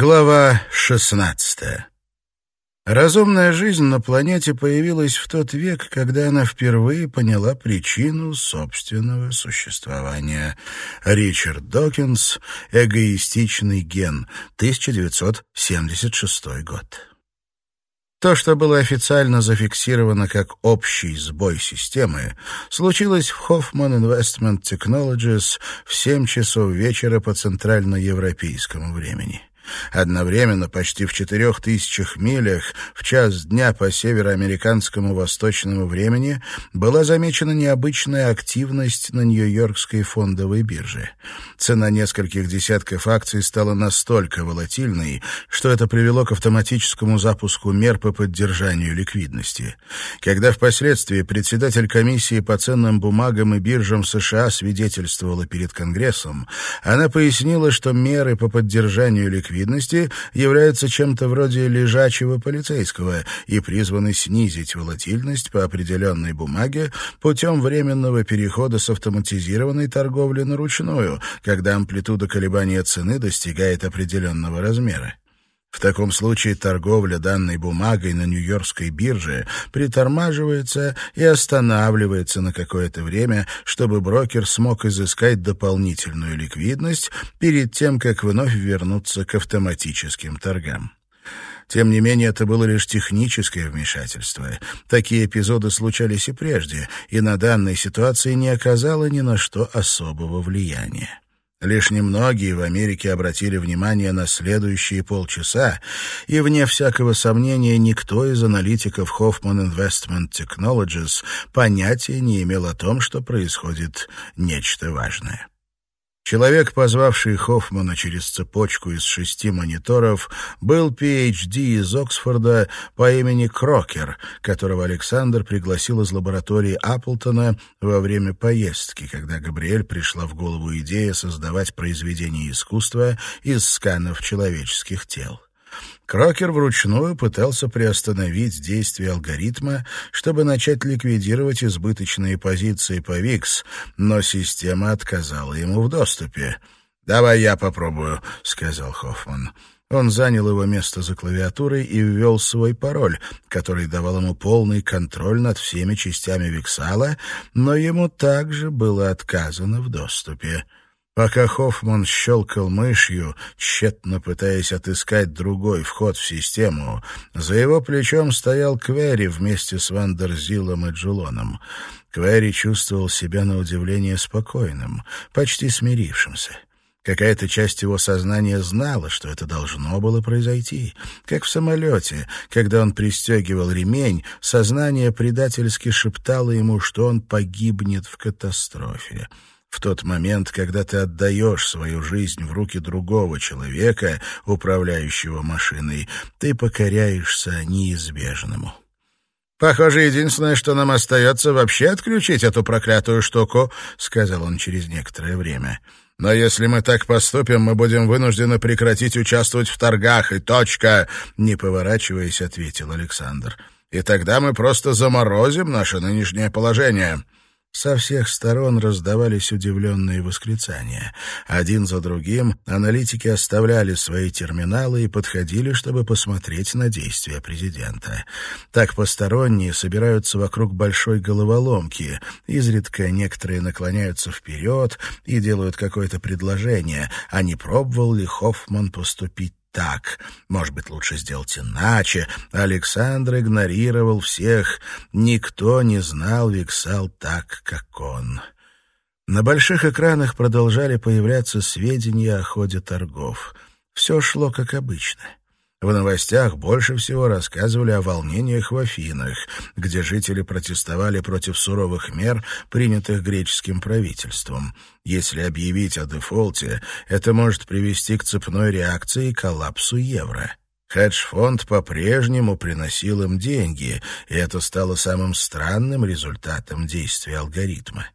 Глава 16. Разумная жизнь на планете появилась в тот век, когда она впервые поняла причину собственного существования. Ричард Докинс «Эгоистичный ген», 1976 год. То, что было официально зафиксировано как общий сбой системы, случилось в Hoffman Investment Technologies в 7 часов вечера по центральноевропейскому времени. Одновременно почти в четырех тысячах милях в час дня по североамериканскому восточному времени была замечена необычная активность на Нью-Йоркской фондовой бирже. Цена нескольких десятков акций стала настолько волатильной, что это привело к автоматическому запуску мер по поддержанию ликвидности. Когда впоследствии председатель комиссии по ценным бумагам и биржам США свидетельствовала перед Конгрессом, она пояснила, что меры по поддержанию ликвидности ликвидности являются чем-то вроде лежачего полицейского и призваны снизить волатильность по определенной бумаге путем временного перехода с автоматизированной торговли на ручную, когда амплитуда колебания цены достигает определенного размера. В таком случае торговля данной бумагой на Нью-Йоркской бирже притормаживается и останавливается на какое-то время, чтобы брокер смог изыскать дополнительную ликвидность перед тем, как вновь вернуться к автоматическим торгам. Тем не менее, это было лишь техническое вмешательство. Такие эпизоды случались и прежде, и на данной ситуации не оказало ни на что особого влияния. Лишь немногие в Америке обратили внимание на следующие полчаса, и, вне всякого сомнения, никто из аналитиков Hoffman Investment Technologies понятия не имел о том, что происходит нечто важное. Человек, позвавший Хоффмана через цепочку из шести мониторов, был PhD из Оксфорда по имени Крокер, которого Александр пригласил из лаборатории Апплтона во время поездки, когда Габриэль пришла в голову идея создавать произведения искусства из сканов человеческих тел. Крокер вручную пытался приостановить действие алгоритма, чтобы начать ликвидировать избыточные позиции по ВИКС, но система отказала ему в доступе. «Давай я попробую», — сказал Хоффман. Он занял его место за клавиатурой и ввел свой пароль, который давал ему полный контроль над всеми частями Виксала, но ему также было отказано в доступе. Пока Хоффман щелкал мышью, тщетно пытаясь отыскать другой вход в систему, за его плечом стоял Квери вместе с Вандерзилом и Джулоном. Квери чувствовал себя на удивление спокойным, почти смирившимся. Какая-то часть его сознания знала, что это должно было произойти. Как в самолете, когда он пристегивал ремень, сознание предательски шептало ему, что он погибнет в катастрофе. В тот момент, когда ты отдаешь свою жизнь в руки другого человека, управляющего машиной, ты покоряешься неизбежному. «Похоже, единственное, что нам остается, вообще отключить эту проклятую штуку», — сказал он через некоторое время. «Но если мы так поступим, мы будем вынуждены прекратить участвовать в торгах, и точка», — не поворачиваясь, ответил Александр. «И тогда мы просто заморозим наше нынешнее положение». Со всех сторон раздавались удивленные восклицания. Один за другим аналитики оставляли свои терминалы и подходили, чтобы посмотреть на действия президента. Так посторонние собираются вокруг большой головоломки. Изредка некоторые наклоняются вперед и делают какое-то предложение, а не пробовал ли Хоффман поступить так. Может быть, лучше сделать иначе. Александр игнорировал всех. Никто не знал Виксал так, как он. На больших экранах продолжали появляться сведения о ходе торгов. Все шло как обычно. В новостях больше всего рассказывали о волнениях в Афинах, где жители протестовали против суровых мер, принятых греческим правительством. Если объявить о дефолте, это может привести к цепной реакции и коллапсу евро. Хедж-фонд по-прежнему приносил им деньги, и это стало самым странным результатом действия алгоритма.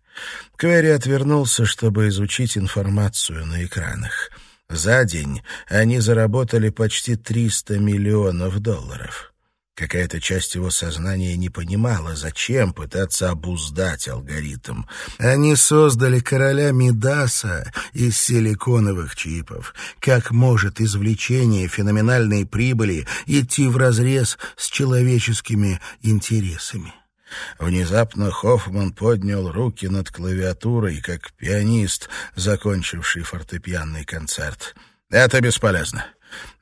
Квери отвернулся, чтобы изучить информацию на экранах. За день они заработали почти 300 миллионов долларов. Какая-то часть его сознания не понимала, зачем пытаться обуздать алгоритм. Они создали короля Мидаса из силиконовых чипов. Как может извлечение феноменальной прибыли идти вразрез с человеческими интересами? Внезапно Хоффман поднял руки над клавиатурой, как пианист, закончивший фортепианный концерт. «Это бесполезно.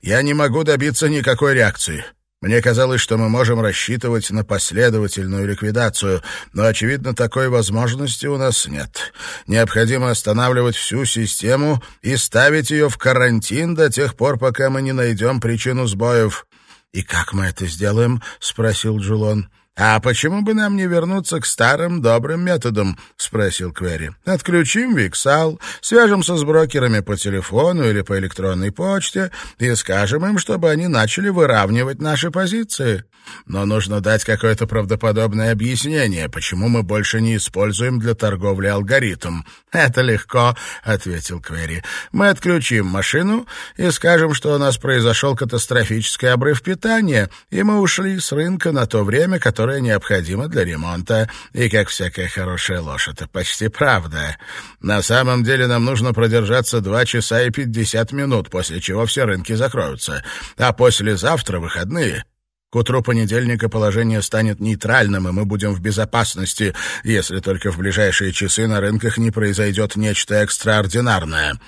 Я не могу добиться никакой реакции. Мне казалось, что мы можем рассчитывать на последовательную ликвидацию, но, очевидно, такой возможности у нас нет. Необходимо останавливать всю систему и ставить ее в карантин до тех пор, пока мы не найдем причину сбоев». «И как мы это сделаем?» — спросил Джулон. «А почему бы нам не вернуться к старым добрым методам?» — спросил Квери. «Отключим Виксал, свяжемся с брокерами по телефону или по электронной почте и скажем им, чтобы они начали выравнивать наши позиции. Но нужно дать какое-то правдоподобное объяснение, почему мы больше не используем для торговли алгоритм». «Это легко», — ответил Квери. «Мы отключим машину и скажем, что у нас произошел катастрофический обрыв питания, и мы ушли с рынка на то время, которое которое необходимо для ремонта, и, как всякая хорошая ложь, это почти правда. На самом деле нам нужно продержаться два часа и пятьдесят минут, после чего все рынки закроются. А послезавтра выходные. К утру понедельника положение станет нейтральным, и мы будем в безопасности, если только в ближайшие часы на рынках не произойдет нечто экстраординарное.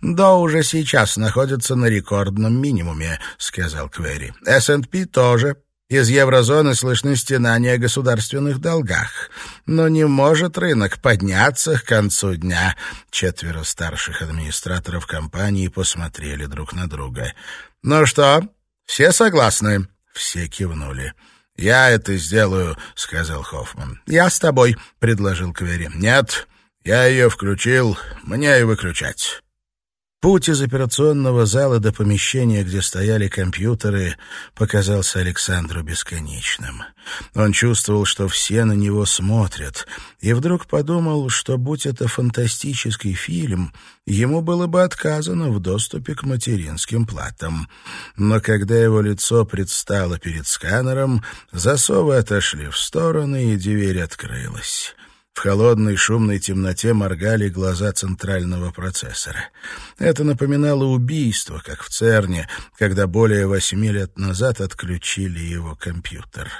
«Да уже сейчас находится на рекордном минимуме», — сказал Квери. «S&P тоже». Из еврозоны слышны стенания о государственных долгах. Но не может рынок подняться к концу дня. Четверо старших администраторов компании посмотрели друг на друга. «Ну что, все согласны?» Все кивнули. «Я это сделаю», — сказал Хоффман. «Я с тобой», — предложил Квери. «Нет, я ее включил, мне и выключать». Путь из операционного зала до помещения, где стояли компьютеры, показался Александру бесконечным. Он чувствовал, что все на него смотрят, и вдруг подумал, что, будь это фантастический фильм, ему было бы отказано в доступе к материнским платам. Но когда его лицо предстало перед сканером, засовы отошли в стороны, и дверь открылась. Холодной шумной темноте моргали глаза центрального процессора. Это напоминало убийство, как в ЦЕРНе, когда более восьми лет назад отключили его компьютер.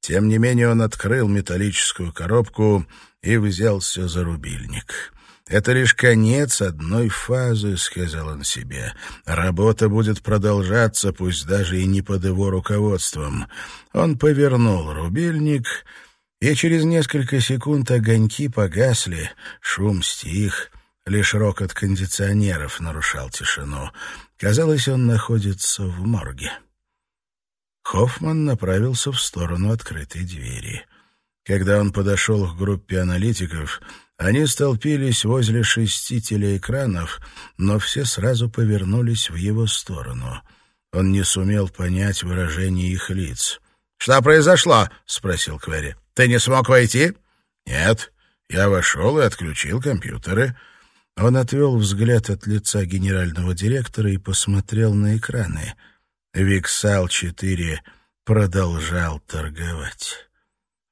Тем не менее он открыл металлическую коробку и взялся за рубильник. «Это лишь конец одной фазы», — сказал он себе. «Работа будет продолжаться, пусть даже и не под его руководством». Он повернул рубильник и через несколько секунд огоньки погасли, шум стих, лишь рокот кондиционеров нарушал тишину. Казалось, он находится в морге. Хоффман направился в сторону открытой двери. Когда он подошел к группе аналитиков, они столпились возле шести телеэкранов, но все сразу повернулись в его сторону. Он не сумел понять выражение их лиц. «Что произошло?» — спросил Квери. Ты не смог войти? Нет. Я вошел и отключил компьютеры. Он отвел взгляд от лица генерального директора и посмотрел на экраны. Виксал-4 продолжал торговать.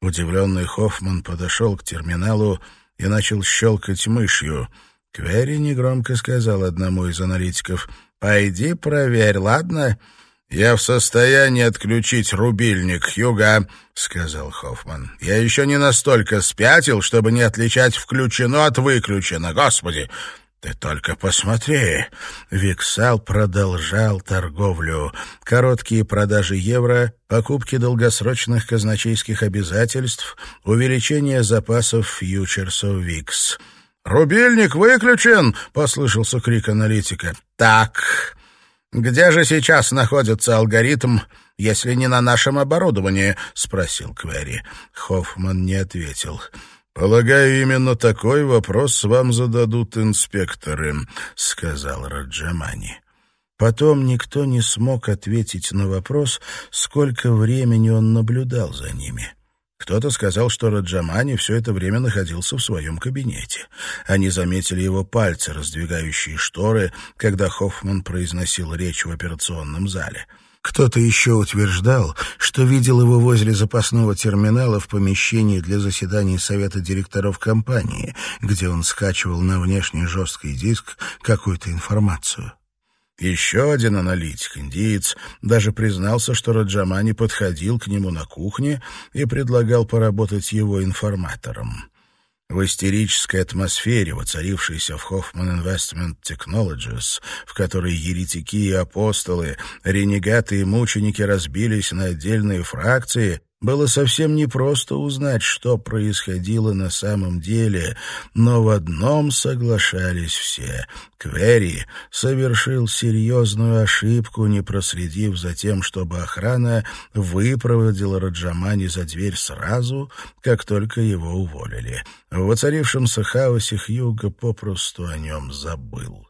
Удивленный Хоффман подошел к терминалу и начал щелкать мышью. Квери негромко сказал одному из аналитиков, «Пойди проверь, ладно?» «Я в состоянии отключить рубильник, Хьюга», — сказал Хоффман. «Я еще не настолько спятил, чтобы не отличать включено от выключено. Господи, ты только посмотри!» Виксал продолжал торговлю. Короткие продажи евро, покупки долгосрочных казначейских обязательств, увеличение запасов фьючерсов ВИКС. «Рубильник выключен!» — послышался крик аналитика. «Так...» «Где же сейчас находится алгоритм, если не на нашем оборудовании?» — спросил Квери. Хоффман не ответил. «Полагаю, именно такой вопрос вам зададут инспекторы», — сказал Раджамани. Потом никто не смог ответить на вопрос, сколько времени он наблюдал за ними. Кто-то сказал, что Раджамани все это время находился в своем кабинете. Они заметили его пальцы, раздвигающие шторы, когда Хоффман произносил речь в операционном зале. Кто-то еще утверждал, что видел его возле запасного терминала в помещении для заседаний совета директоров компании, где он скачивал на внешний жесткий диск какую-то информацию. Еще один аналитик, индиец, даже признался, что Раджамани подходил к нему на кухне и предлагал поработать его информатором. В истерической атмосфере, воцарившейся в Hoffman Investment Technologies, в которой еретики и апостолы, ренегаты и мученики разбились на отдельные фракции, было совсем непросто узнать, что происходило на самом деле, но в одном соглашались все. Квери совершил серьезную ошибку, не проследив за тем, чтобы охрана выпроводила Раджамани за дверь сразу, как только его уволили. В воцарившемся хаосе Хьюго попросту о нем забыл.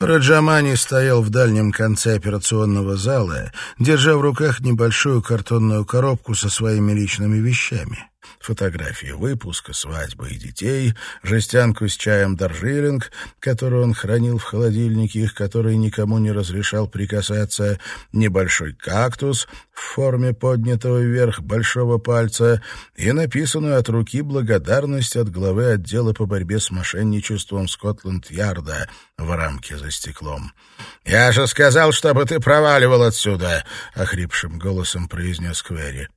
Раджамани стоял в дальнем конце операционного зала, держа в руках небольшую картонную коробку со своими личными вещами фотографии выпуска, свадьбы и детей, жестянку с чаем Даржилинг, которую он хранил в холодильнике, их который никому не разрешал прикасаться, небольшой кактус в форме поднятого вверх большого пальца и написанную от руки благодарность от главы отдела по борьбе с мошенничеством Скотланд-Ярда в рамке за стеклом. «Я же сказал, чтобы ты проваливал отсюда!» — охрипшим голосом произнес Квери.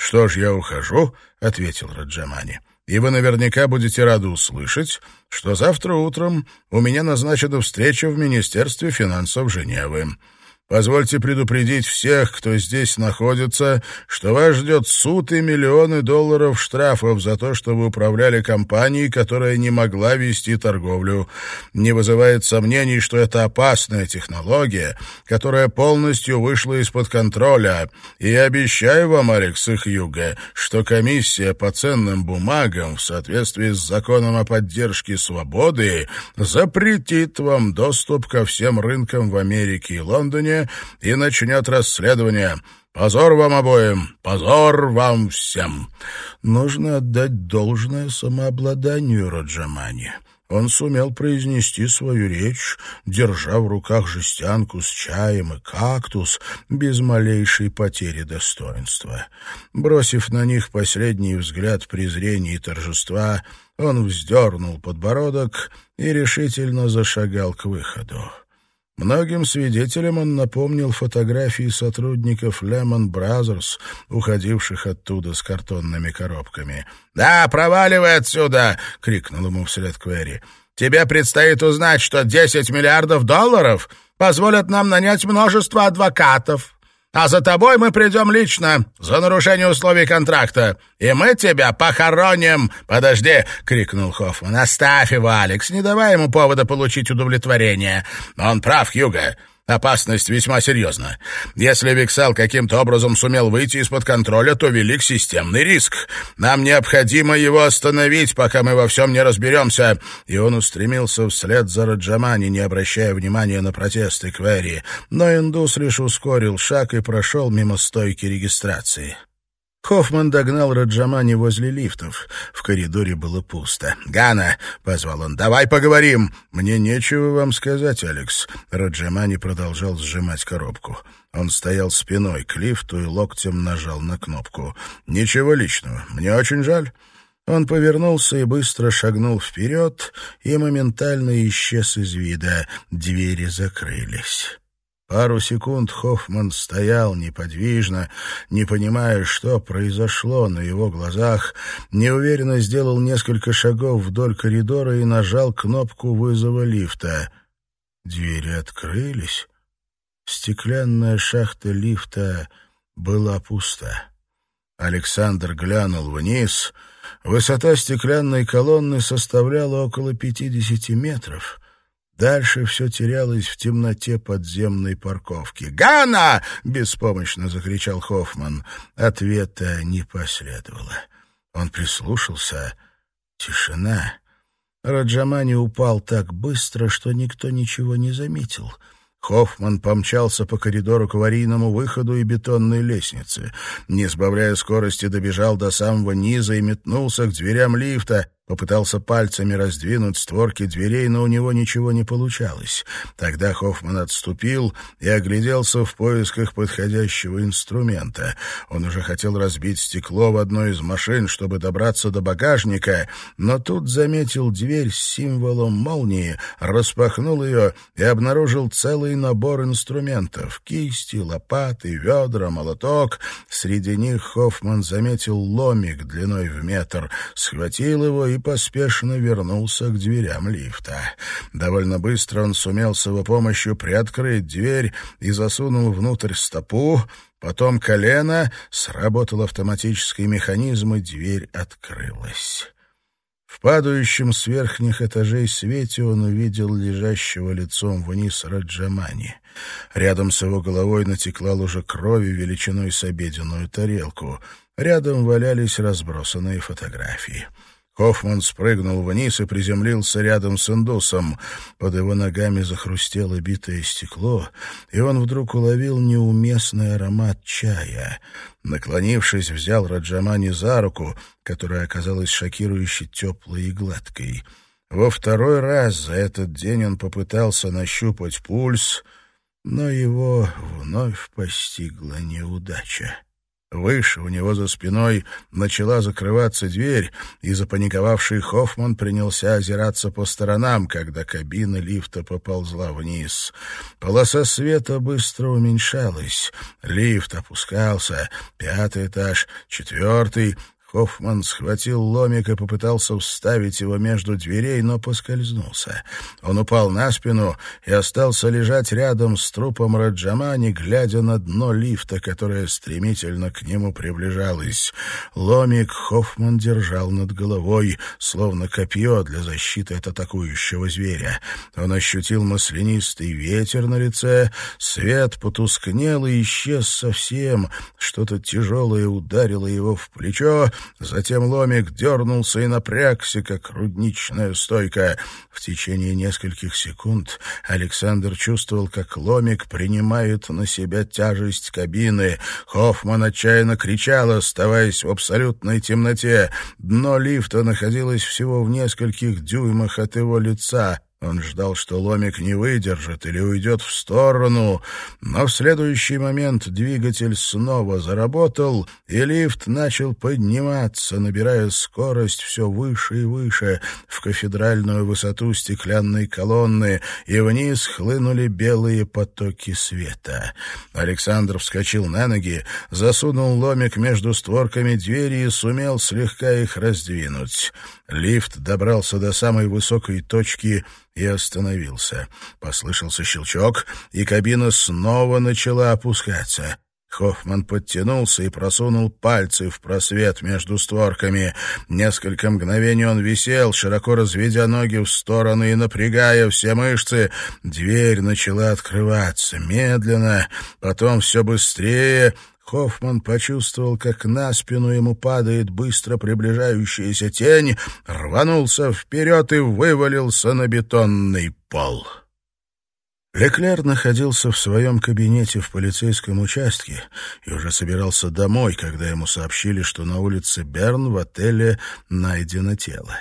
«Что ж, я ухожу», — ответил Раджамани. «И вы наверняка будете рады услышать, что завтра утром у меня назначена встреча в Министерстве финансов Женевы. Позвольте предупредить всех, кто здесь находится, что вас ждет суд и миллионы долларов штрафов за то, что вы управляли компанией, которая не могла вести торговлю. Не вызывает сомнений, что это опасная технология, которая полностью вышла из-под контроля. И обещаю вам, Алекс их юга, что комиссия по ценным бумагам в соответствии с законом о поддержке свободы запретит вам доступ ко всем рынкам в Америке и Лондоне, и начнет расследование. Позор вам обоим, позор вам всем. Нужно отдать должное самообладанию Раджамани. Он сумел произнести свою речь, держа в руках жестянку с чаем и кактус, без малейшей потери достоинства. Бросив на них последний взгляд презрения и торжества, он вздернул подбородок и решительно зашагал к выходу. Многим свидетелям он напомнил фотографии сотрудников Lehman Brothers, уходивших оттуда с картонными коробками. «Да, проваливай отсюда!» — крикнул ему вслед Квери. «Тебе предстоит узнать, что 10 миллиардов долларов позволят нам нанять множество адвокатов, а за тобой мы придем лично за нарушение условий контракта, и мы тебя похороним!» «Подожди!» — крикнул Хоффман. «Оставь его, Алекс, не давай ему повода получить удовлетворение. Он прав, Хьюго. Опасность весьма серьезна. Если Виксал каким-то образом сумел выйти из-под контроля, то велик системный риск. Нам необходимо его остановить, пока мы во всем не разберемся». И он устремился вслед за Раджамани, не обращая внимания на протесты Квери. Но индус лишь ускорил шаг и прошел мимо стойки регистрации. Хоффман догнал Раджамани возле лифтов. В коридоре было пусто. «Гана!» — позвал он. «Давай поговорим!» «Мне нечего вам сказать, Алекс». Раджамани продолжал сжимать коробку. Он стоял спиной к лифту и локтем нажал на кнопку. «Ничего личного. Мне очень жаль». Он повернулся и быстро шагнул вперед и моментально исчез из вида. Двери закрылись. Пару секунд Хоффман стоял неподвижно, не понимая, что произошло на его глазах, неуверенно сделал несколько шагов вдоль коридора и нажал кнопку вызова лифта. Двери открылись. Стеклянная шахта лифта была пуста. Александр глянул вниз. Высота стеклянной колонны составляла около пятидесяти метров — Дальше все терялось в темноте подземной парковки. «Гана!» — беспомощно закричал Хоффман. Ответа не последовало. Он прислушался. Тишина. Раджамани упал так быстро, что никто ничего не заметил — Хоффман помчался по коридору к аварийному выходу и бетонной лестнице. Не сбавляя скорости, добежал до самого низа и метнулся к дверям лифта. Попытался пальцами раздвинуть створки дверей, но у него ничего не получалось. Тогда Хоффман отступил и огляделся в поисках подходящего инструмента. Он уже хотел разбить стекло в одной из машин, чтобы добраться до багажника, но тут заметил дверь с символом молнии, распахнул ее и обнаружил целый набор инструментов — кисти, лопаты, ведра, молоток. Среди них Хоффман заметил ломик длиной в метр, схватил его и поспешно вернулся к дверям лифта. Довольно быстро он сумел с его помощью приоткрыть дверь и засунул внутрь стопу, потом колено, сработал автоматический механизм, и дверь открылась. В падающем с верхних этажей свете он увидел лежащего лицом вниз Раджамани. Рядом с его головой натекла лужа крови величиной с обеденную тарелку. Рядом валялись разбросанные фотографии. Хоффман спрыгнул вниз и приземлился рядом с индусом. Под его ногами захрустело битое стекло, и он вдруг уловил неуместный аромат чая. Наклонившись, взял Раджамани за руку, которая оказалась шокирующе теплой и гладкой. Во второй раз за этот день он попытался нащупать пульс, но его вновь постигла неудача. Выше, у него за спиной, начала закрываться дверь, и запаниковавший Хоффман принялся озираться по сторонам, когда кабина лифта поползла вниз. Полоса света быстро уменьшалась. Лифт опускался. Пятый этаж, четвертый. Хоффман схватил ломик и попытался вставить его между дверей, но поскользнулся. Он упал на спину и остался лежать рядом с трупом Раджамани, глядя на дно лифта, которое стремительно к нему приближалось. Ломик Хоффман держал над головой, словно копье для защиты от атакующего зверя. Он ощутил маслянистый ветер на лице, свет потускнел и исчез совсем, что-то тяжелое ударило его в плечо, Затем ломик дернулся и напрягся, как рудничная стойка. В течение нескольких секунд Александр чувствовал, как ломик принимает на себя тяжесть кабины. Хоффман отчаянно кричал, оставаясь в абсолютной темноте. Дно лифта находилось всего в нескольких дюймах от его лица. Он ждал, что ломик не выдержит или уйдет в сторону, но в следующий момент двигатель снова заработал, и лифт начал подниматься, набирая скорость все выше и выше в кафедральную высоту стеклянной колонны, и вниз хлынули белые потоки света. Александр вскочил на ноги, засунул ломик между створками двери и сумел слегка их раздвинуть. Лифт добрался до самой высокой точки и остановился. Послышался щелчок, и кабина снова начала опускаться. Хоффман подтянулся и просунул пальцы в просвет между створками. Несколько мгновений он висел, широко разведя ноги в стороны и напрягая все мышцы. Дверь начала открываться медленно, потом все быстрее, Хоффман почувствовал, как на спину ему падает быстро приближающаяся тень, рванулся вперед и вывалился на бетонный пол. Леклер находился в своем кабинете в полицейском участке и уже собирался домой, когда ему сообщили, что на улице Берн в отеле найдено тело.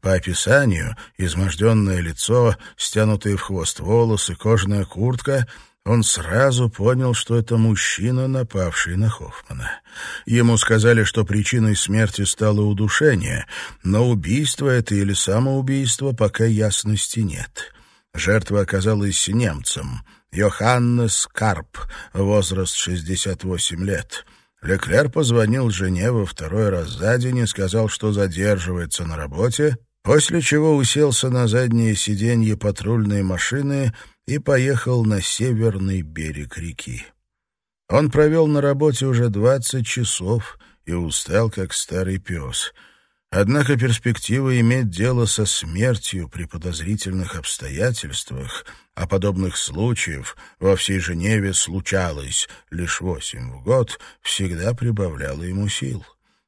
По описанию, изможденное лицо, стянутые в хвост волосы, кожаная куртка — он сразу понял, что это мужчина, напавший на Хоффмана. Ему сказали, что причиной смерти стало удушение, но убийство это или самоубийство пока ясности нет. Жертва оказалась немцем, Йоханнес Карп, возраст 68 лет. Леклер позвонил жене во второй раз за день и сказал, что задерживается на работе, после чего уселся на заднее сиденье патрульной машины и поехал на северный берег реки. Он провел на работе уже двадцать часов и устал, как старый пес. Однако перспектива иметь дело со смертью при подозрительных обстоятельствах, а подобных случаев во всей Женеве случалось лишь восемь в год, всегда прибавляла ему сил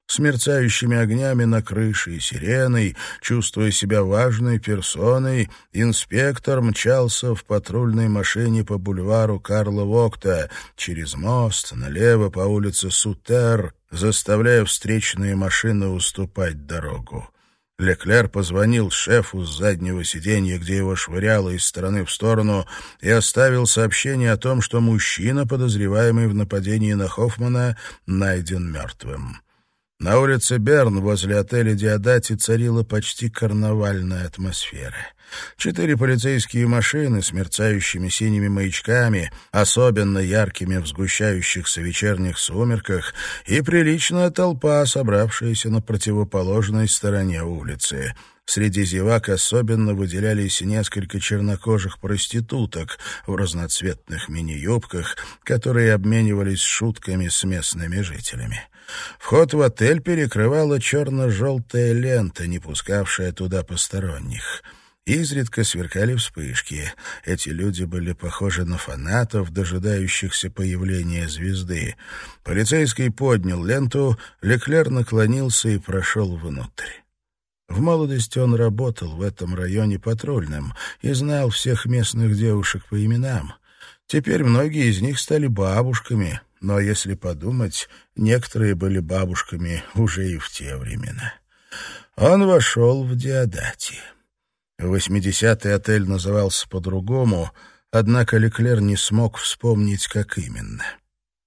с мерцающими огнями на крыше и сиреной, чувствуя себя важной персоной, инспектор мчался в патрульной машине по бульвару Карла Вокта, через мост, налево по улице Сутер, заставляя встречные машины уступать дорогу. Леклер позвонил шефу с заднего сиденья, где его швыряло из стороны в сторону, и оставил сообщение о том, что мужчина, подозреваемый в нападении на Хоффмана, найден мертвым. На улице Берн возле отеля «Диодати» царила почти карнавальная атмосфера. Четыре полицейские машины с мерцающими синими маячками, особенно яркими в сгущающихся вечерних сумерках, и приличная толпа, собравшаяся на противоположной стороне улицы. Среди зевак особенно выделялись несколько чернокожих проституток в разноцветных мини-юбках, которые обменивались шутками с местными жителями. Вход в отель перекрывала черно-желтая лента, не пускавшая туда посторонних. Изредка сверкали вспышки. Эти люди были похожи на фанатов, дожидающихся появления звезды. Полицейский поднял ленту, Леклер наклонился и прошел внутрь. В молодости он работал в этом районе патрульным и знал всех местных девушек по именам. Теперь многие из них стали бабушками, но, если подумать, некоторые были бабушками уже и в те времена. Он вошел в Диодати. Восьмидесятый отель назывался по-другому, однако Леклер не смог вспомнить, как именно.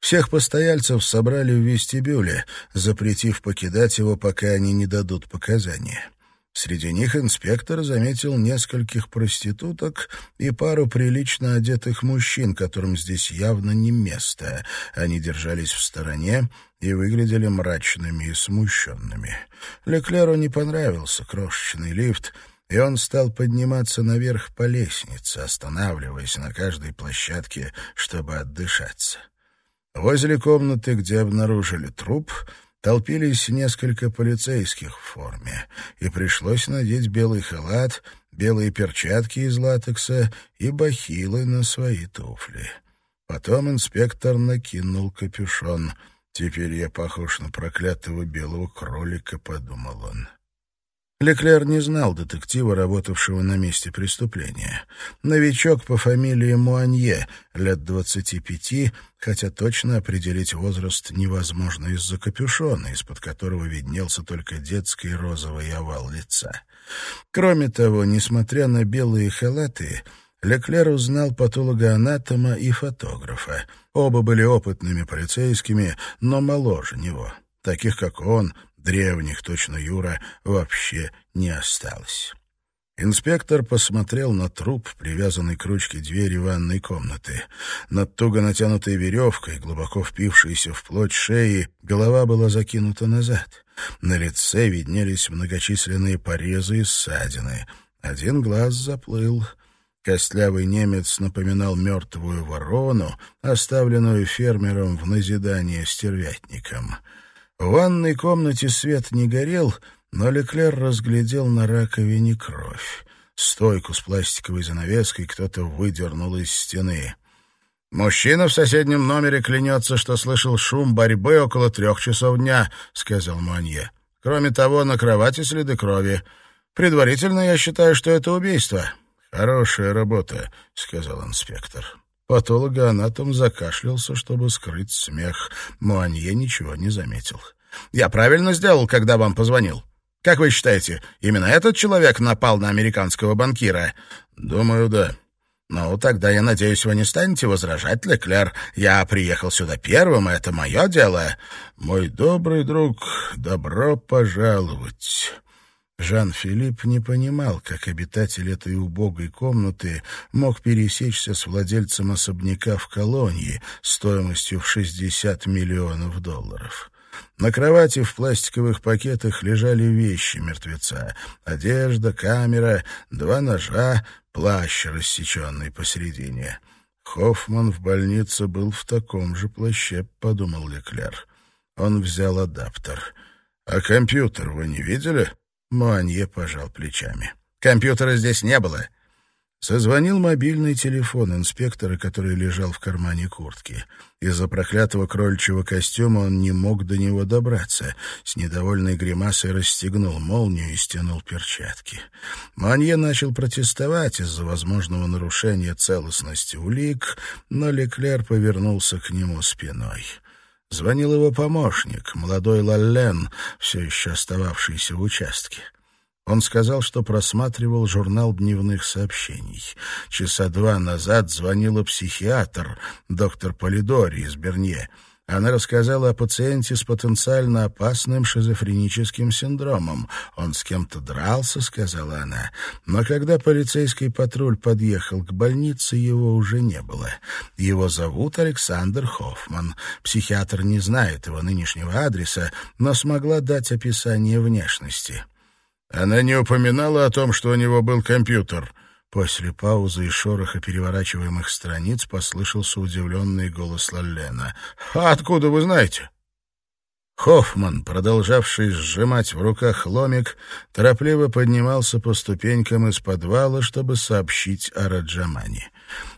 Всех постояльцев собрали в вестибюле, запретив покидать его, пока они не дадут показания. Среди них инспектор заметил нескольких проституток и пару прилично одетых мужчин, которым здесь явно не место. Они держались в стороне и выглядели мрачными и смущенными. Леклеру не понравился крошечный лифт — и он стал подниматься наверх по лестнице, останавливаясь на каждой площадке, чтобы отдышаться. Возле комнаты, где обнаружили труп, толпились несколько полицейских в форме, и пришлось надеть белый халат, белые перчатки из латекса и бахилы на свои туфли. Потом инспектор накинул капюшон. «Теперь я похож на проклятого белого кролика», — подумал он. Леклер не знал детектива, работавшего на месте преступления. Новичок по фамилии Муанье, лет двадцати пяти, хотя точно определить возраст невозможно из-за капюшона, из-под которого виднелся только детский розовый овал лица. Кроме того, несмотря на белые халаты, Леклер узнал патологоанатома и фотографа. Оба были опытными полицейскими, но моложе него. Таких, как он, древних, точно Юра, вообще не осталось. Инспектор посмотрел на труп, привязанный к ручке двери ванной комнаты. Над туго натянутой веревкой, глубоко впившейся в плоть шеи, голова была закинута назад. На лице виднелись многочисленные порезы и ссадины. Один глаз заплыл. Костлявый немец напоминал мертвую ворону, оставленную фермером в назидание стервятникам. В ванной комнате свет не горел, но Леклер разглядел на раковине кровь. Стойку с пластиковой занавеской кто-то выдернул из стены. «Мужчина в соседнем номере клянется, что слышал шум борьбы около трех часов дня», — сказал Манье. «Кроме того, на кровати следы крови. Предварительно я считаю, что это убийство». «Хорошая работа», — сказал инспектор. Патологоанатом закашлялся, чтобы скрыть смех. Муанье ничего не заметил. «Я правильно сделал, когда вам позвонил? Как вы считаете, именно этот человек напал на американского банкира?» «Думаю, да». «Ну, тогда, я надеюсь, вы не станете возражать, Леклер. Я приехал сюда первым, это мое дело. Мой добрый друг, добро пожаловать». Жан-Филипп не понимал, как обитатель этой убогой комнаты мог пересечься с владельцем особняка в колонии стоимостью в 60 миллионов долларов. На кровати в пластиковых пакетах лежали вещи мертвеца. Одежда, камера, два ножа, плащ, рассеченный посередине. Хоффман в больнице был в таком же плаще, подумал Леклер. Он взял адаптер. «А компьютер вы не видели?» Муанье пожал плечами. «Компьютера здесь не было». Созвонил мобильный телефон инспектора, который лежал в кармане куртки. Из-за проклятого крольчего костюма он не мог до него добраться. С недовольной гримасой расстегнул молнию и стянул перчатки. Манье начал протестовать из-за возможного нарушения целостности улик, но Леклер повернулся к нему спиной. Звонил его помощник, молодой Лаллен, все еще остававшийся в участке. Он сказал, что просматривал журнал дневных сообщений. Часа два назад звонила психиатр, доктор Полидори из Бернье. Она рассказала о пациенте с потенциально опасным шизофреническим синдромом. Он с кем-то дрался, сказала она. Но когда полицейский патруль подъехал к больнице, его уже не было. Его зовут Александр Хоффман. Психиатр не знает его нынешнего адреса, но смогла дать описание внешности. Она не упоминала о том, что у него был компьютер. После паузы и шороха переворачиваемых страниц послышался удивленный голос Лаллена. «А откуда вы знаете?» Хоффман, продолжавший сжимать в руках ломик, торопливо поднимался по ступенькам из подвала, чтобы сообщить о Раджамане.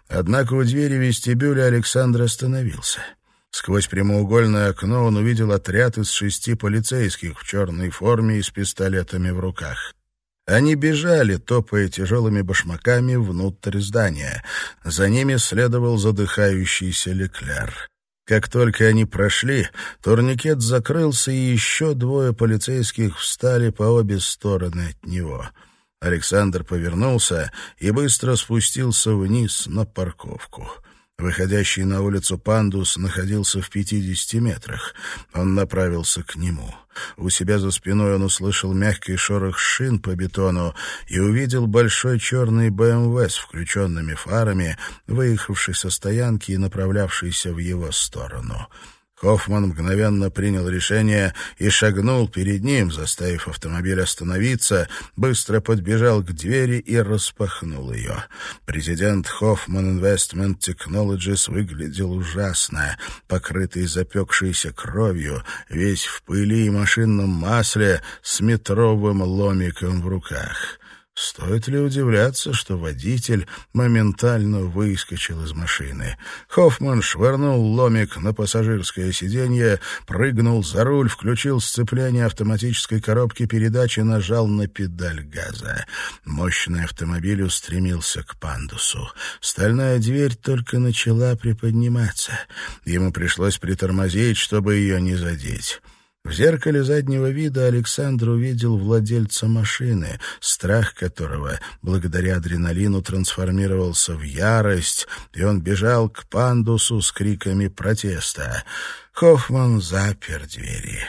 Однако у двери вестибюля Александр остановился — Сквозь прямоугольное окно он увидел отряд из шести полицейских в черной форме и с пистолетами в руках. Они бежали, топая тяжелыми башмаками, внутрь здания. За ними следовал задыхающийся Леклер. Как только они прошли, турникет закрылся, и еще двое полицейских встали по обе стороны от него. Александр повернулся и быстро спустился вниз на парковку. Выходящий на улицу пандус находился в пятидесяти метрах. Он направился к нему. У себя за спиной он услышал мягкий шорох шин по бетону и увидел большой черный БМВ с включенными фарами, выехавший со стоянки и направлявшийся в его сторону. Хоффман мгновенно принял решение и шагнул перед ним, заставив автомобиль остановиться, быстро подбежал к двери и распахнул ее. Президент Хоффман Investment Technologies выглядел ужасно, покрытый запекшейся кровью, весь в пыли и машинном масле, с метровым ломиком в руках. Стоит ли удивляться, что водитель моментально выскочил из машины? Хоффман швырнул ломик на пассажирское сиденье, прыгнул за руль, включил сцепление автоматической коробки передач и нажал на педаль газа. Мощный автомобиль устремился к пандусу. Стальная дверь только начала приподниматься. Ему пришлось притормозить, чтобы ее не задеть. В зеркале заднего вида Александр увидел владельца машины, страх которого, благодаря адреналину, трансформировался в ярость, и он бежал к пандусу с криками протеста. Хоффман запер двери.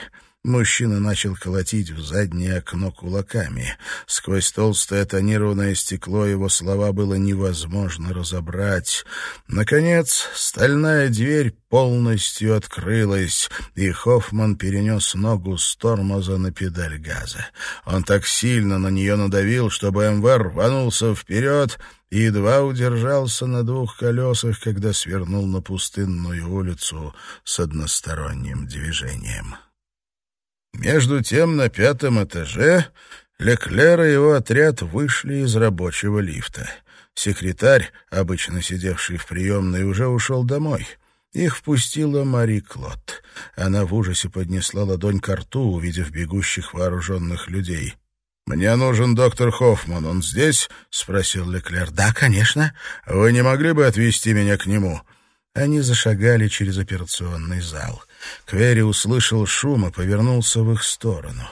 Мужчина начал колотить в заднее окно кулаками. Сквозь толстое тонированное стекло его слова было невозможно разобрать. Наконец, стальная дверь полностью открылась, и Хоффман перенес ногу с тормоза на педаль газа. Он так сильно на нее надавил, что БМВ рванулся вперед и едва удержался на двух колесах, когда свернул на пустынную улицу с односторонним движением. Между тем на пятом этаже Леклер и его отряд вышли из рабочего лифта. Секретарь, обычно сидевший в приемной, уже ушел домой. Их впустила Мари Клод. Она в ужасе поднесла ладонь к рту, увидев бегущих вооруженных людей. «Мне нужен доктор Хоффман. Он здесь?» — спросил Леклер. «Да, конечно. Вы не могли бы отвезти меня к нему?» Они зашагали через операционный зал. Квери услышал шум и повернулся в их сторону.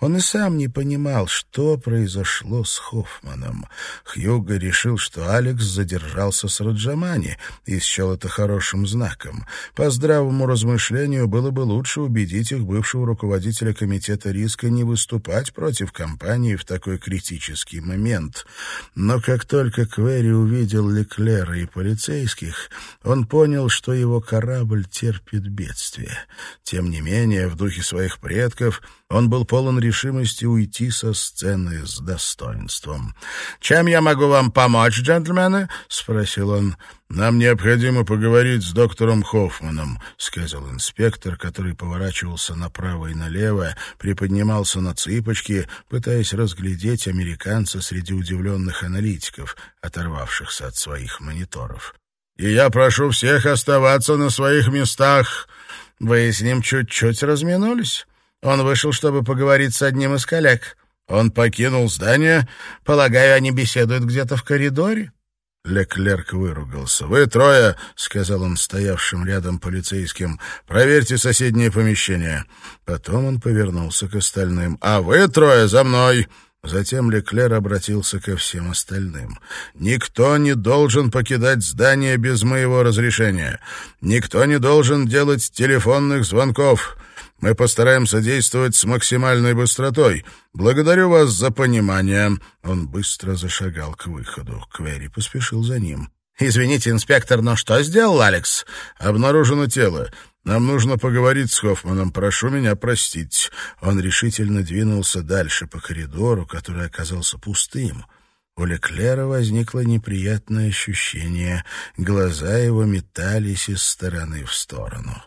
Он и сам не понимал, что произошло с Хоффманом. Хьюго решил, что Алекс задержался с Раджамани и счел это хорошим знаком. По здравому размышлению было бы лучше убедить их бывшего руководителя комитета риска не выступать против компании в такой критический момент. Но как только Квери увидел Леклера и полицейских, он понял, что его корабль терпит бедствие. Тем не менее, в духе своих предков он был полон решимости уйти со сцены с достоинством. «Чем я могу вам помочь, джентльмены?» — спросил он. «Нам необходимо поговорить с доктором Хоффманом», — сказал инспектор, который поворачивался направо и налево, приподнимался на цыпочки, пытаясь разглядеть американца среди удивленных аналитиков, оторвавшихся от своих мониторов. «И я прошу всех оставаться на своих местах. Вы с ним чуть-чуть разминулись. Он вышел, чтобы поговорить с одним из коллег. Он покинул здание. Полагаю, они беседуют где-то в коридоре. Леклерк выругался. «Вы трое», — сказал он стоявшим рядом полицейским, — «проверьте соседнее помещение». Потом он повернулся к остальным. «А вы трое за мной!» Затем Леклер обратился ко всем остальным. «Никто не должен покидать здание без моего разрешения. Никто не должен делать телефонных звонков. Мы постараемся действовать с максимальной быстротой. Благодарю вас за понимание». Он быстро зашагал к выходу. Квери поспешил за ним. «Извините, инспектор, но что сделал Алекс?» «Обнаружено тело. Нам нужно поговорить с Хоффманом. Прошу меня простить». Он решительно двинулся дальше по коридору, который оказался пустым. У Леклера возникло неприятное ощущение. Глаза его метались из стороны в сторону.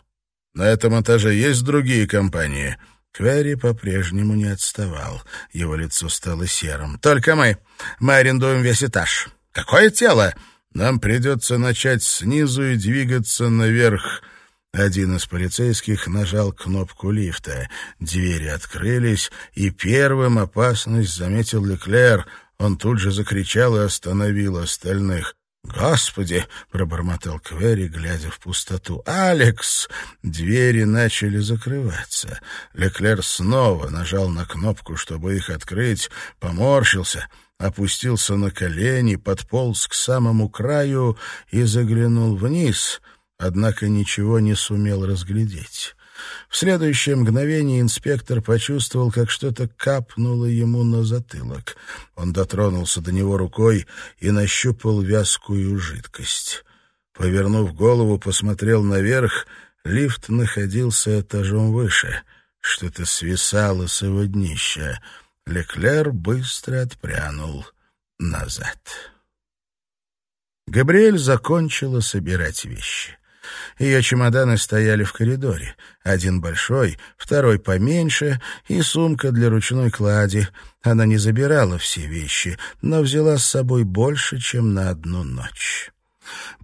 «На этом этаже есть другие компании?» Квери по-прежнему не отставал. Его лицо стало серым. «Только мы. Мы арендуем весь этаж. Какое тело?» «Нам придется начать снизу и двигаться наверх». Один из полицейских нажал кнопку лифта. Двери открылись, и первым опасность заметил Леклер. Он тут же закричал и остановил остальных. «Господи!» — пробормотал Квери, глядя в пустоту. «Алекс!» Двери начали закрываться. Леклер снова нажал на кнопку, чтобы их открыть, поморщился, опустился на колени, подполз к самому краю и заглянул вниз — однако ничего не сумел разглядеть. В следующее мгновение инспектор почувствовал, как что-то капнуло ему на затылок. Он дотронулся до него рукой и нащупал вязкую жидкость. Повернув голову, посмотрел наверх. Лифт находился этажом выше. Что-то свисало с его днища. Леклер быстро отпрянул назад. Габриэль закончила собирать вещи. Ее чемоданы стояли в коридоре. Один большой, второй поменьше и сумка для ручной клади. Она не забирала все вещи, но взяла с собой больше, чем на одну ночь.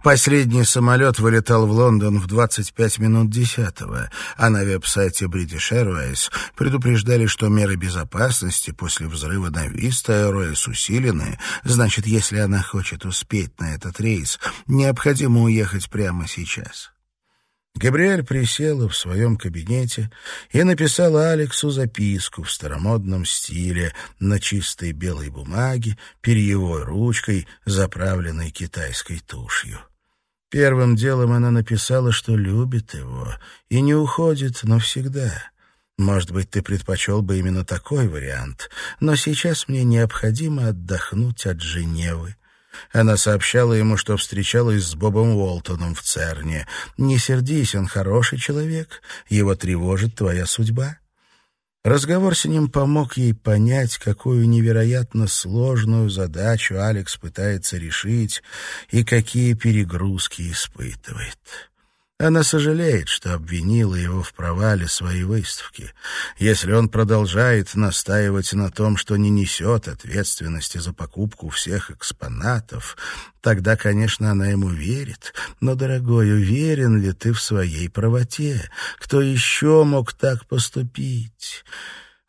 Последний самолет вылетал в Лондон в 25 минут десятого, а на веб-сайте British Airways предупреждали, что меры безопасности после взрыва на Виста Airways усилены, значит, если она хочет успеть на этот рейс, необходимо уехать прямо сейчас. Габриэль присела в своем кабинете и написала Алексу записку в старомодном стиле на чистой белой бумаге, перьевой ручкой, заправленной китайской тушью. Первым делом она написала, что любит его и не уходит навсегда. Может быть, ты предпочел бы именно такой вариант, но сейчас мне необходимо отдохнуть от Женевы. Она сообщала ему, что встречалась с Бобом Уолтоном в Церне. «Не сердись, он хороший человек. Его тревожит твоя судьба». Разговор с ним помог ей понять, какую невероятно сложную задачу Алекс пытается решить и какие перегрузки испытывает. Она сожалеет, что обвинила его в провале своей выставки. Если он продолжает настаивать на том, что не несет ответственности за покупку всех экспонатов, тогда, конечно, она ему верит. Но, дорогой, уверен ли ты в своей правоте? Кто еще мог так поступить?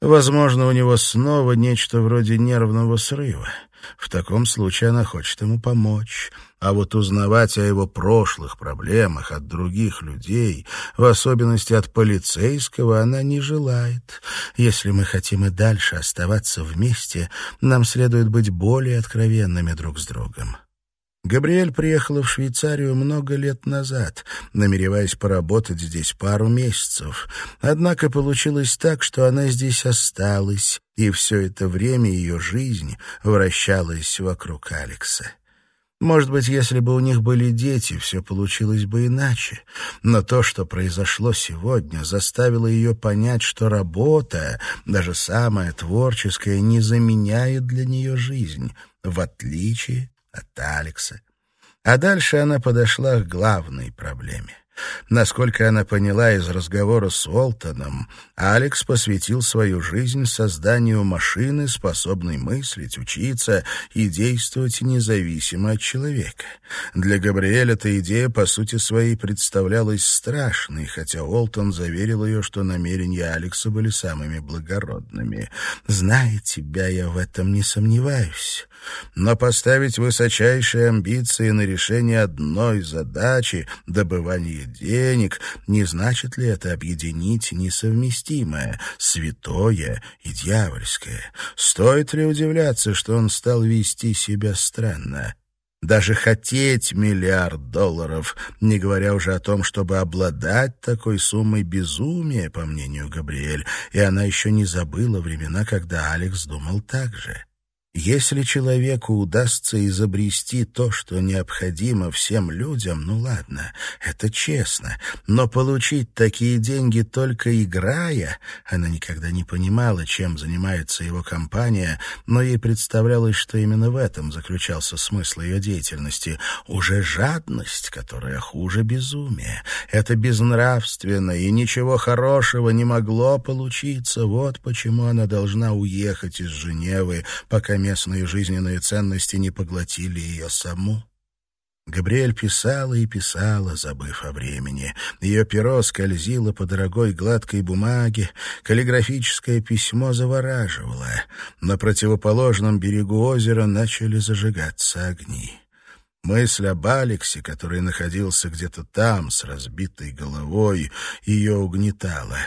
Возможно, у него снова нечто вроде нервного срыва. В таком случае она хочет ему помочь. А вот узнавать о его прошлых проблемах от других людей, в особенности от полицейского, она не желает. Если мы хотим и дальше оставаться вместе, нам следует быть более откровенными друг с другом. Габриэль приехала в Швейцарию много лет назад, намереваясь поработать здесь пару месяцев. Однако получилось так, что она здесь осталась, и все это время ее жизнь вращалась вокруг Алекса. Может быть, если бы у них были дети, все получилось бы иначе. Но то, что произошло сегодня, заставило ее понять, что работа, даже самая творческая, не заменяет для нее жизнь, в отличие от Алекса. А дальше она подошла к главной проблеме. Насколько она поняла из разговора с Уолтоном, Алекс посвятил свою жизнь созданию машины, способной мыслить, учиться и действовать независимо от человека. Для Габриэля эта идея, по сути своей, представлялась страшной, хотя Уолтон заверил ее, что намерения Алекса были самыми благородными. «Зная тебя, я в этом не сомневаюсь». Но поставить высочайшие амбиции на решение одной задачи — добывания денег, не значит ли это объединить несовместимое, святое и дьявольское? Стоит ли удивляться, что он стал вести себя странно? Даже хотеть миллиард долларов, не говоря уже о том, чтобы обладать такой суммой безумия, по мнению Габриэль, и она еще не забыла времена, когда Алекс думал так же. Если человеку удастся изобрести то, что необходимо всем людям, ну ладно, это честно, но получить такие деньги только играя, она никогда не понимала, чем занимается его компания, но ей представлялось, что именно в этом заключался смысл ее деятельности, уже жадность, которая хуже безумия. Это безнравственно, и ничего хорошего не могло получиться, вот почему она должна уехать из Женевы, пока местные жизненные ценности не поглотили ее саму. Габриэль писала и писала, забыв о времени. Ее перо скользило по дорогой гладкой бумаге, каллиграфическое письмо завораживало. На противоположном берегу озера начали зажигаться огни. Мысль об Алексе, который находился где-то там, с разбитой головой, ее угнетала.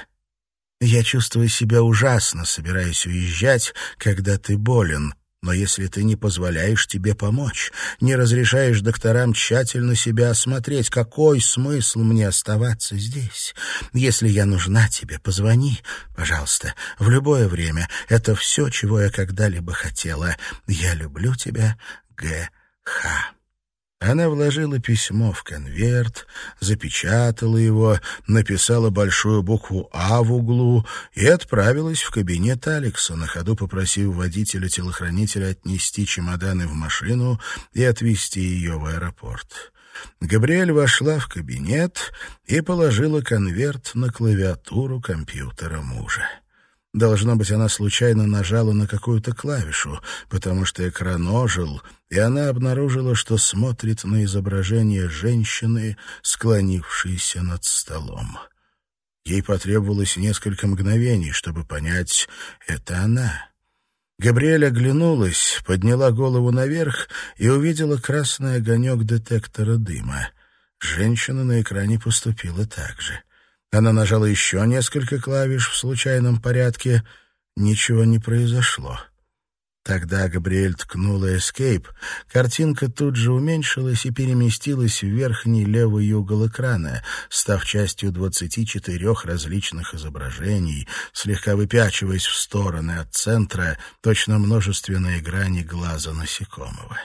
«Я чувствую себя ужасно, собираясь уезжать, когда ты болен», но если ты не позволяешь тебе помочь, не разрешаешь докторам тщательно себя осмотреть, какой смысл мне оставаться здесь? Если я нужна тебе, позвони, пожалуйста, в любое время. Это все, чего я когда-либо хотела. Я люблю тебя, Г. Х. Она вложила письмо в конверт, запечатала его, написала большую букву «А» в углу и отправилась в кабинет Алекса, на ходу попросив водителя-телохранителя отнести чемоданы в машину и отвезти ее в аэропорт. Габриэль вошла в кабинет и положила конверт на клавиатуру компьютера мужа. Должно быть, она случайно нажала на какую-то клавишу, потому что экран ожил, и она обнаружила, что смотрит на изображение женщины, склонившейся над столом. Ей потребовалось несколько мгновений, чтобы понять — это она. Габриэль оглянулась, подняла голову наверх и увидела красный огонек детектора дыма. Женщина на экране поступила так же. Она нажала еще несколько клавиш в случайном порядке. Ничего не произошло. Тогда Габриэль ткнула «Escape». Картинка тут же уменьшилась и переместилась в верхний левый угол экрана, став частью двадцати четырех различных изображений, слегка выпячиваясь в стороны от центра, точно множественные грани глаза насекомого.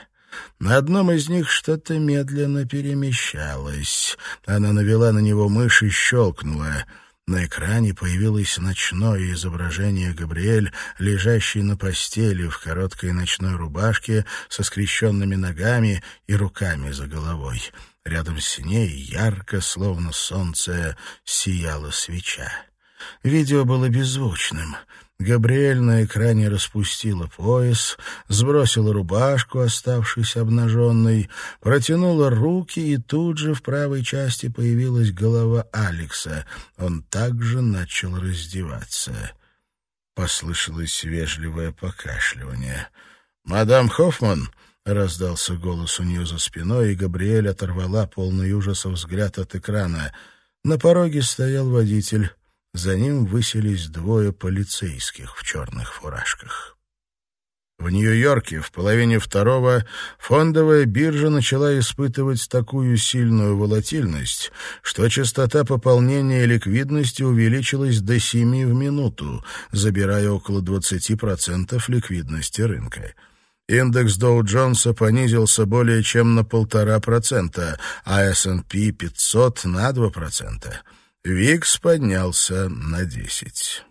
На одном из них что-то медленно перемещалось. Она навела на него мышь и щелкнула. На экране появилось ночное изображение Габриэль, лежащей на постели в короткой ночной рубашке со скрещенными ногами и руками за головой. Рядом с ней ярко, словно солнце, сияла свеча. Видео было беззвучным. Габриэль на экране распустила пояс, сбросила рубашку, оставшись обнаженной, протянула руки, и тут же в правой части появилась голова Алекса. Он также начал раздеваться. Послышалось вежливое покашливание. «Мадам Хоффман!» — раздался голос у нее за спиной, и Габриэль оторвала полный ужаса взгляд от экрана. На пороге стоял водитель. За ним высились двое полицейских в черных фуражках. В Нью-Йорке в половине второго фондовая биржа начала испытывать такую сильную волатильность, что частота пополнения ликвидности увеличилась до 7 в минуту, забирая около 20% ликвидности рынка. Индекс Доу-Джонса понизился более чем на полтора процента, а S&P 500 на 2%. Викс поднялся на десять.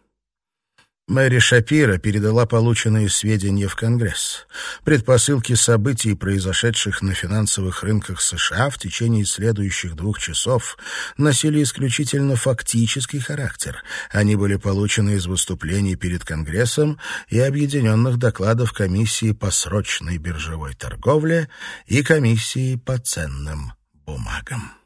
Мэри Шапира передала полученные сведения в Конгресс. Предпосылки событий, произошедших на финансовых рынках США в течение следующих двух часов, носили исключительно фактический характер. Они были получены из выступлений перед Конгрессом и объединенных докладов Комиссии по срочной биржевой торговле и Комиссии по ценным бумагам.